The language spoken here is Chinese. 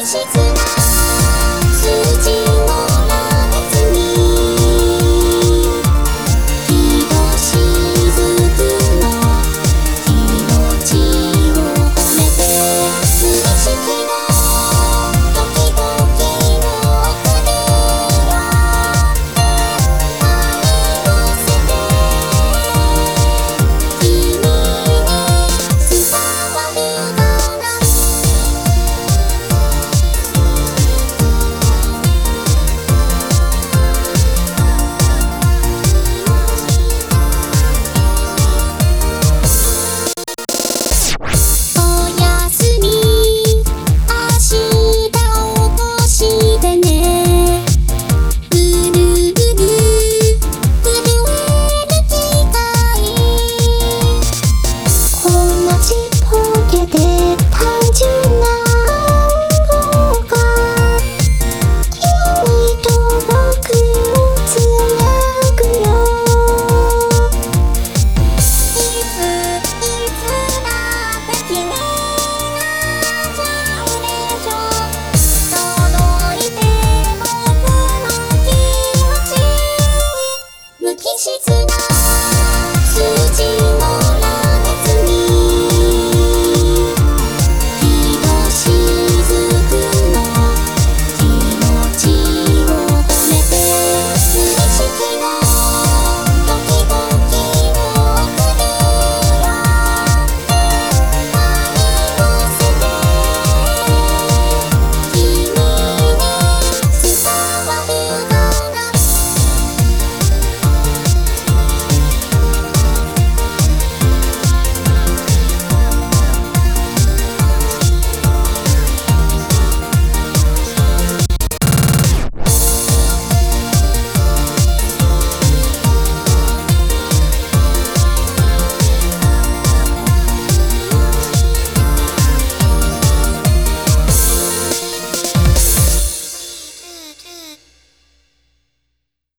力气自。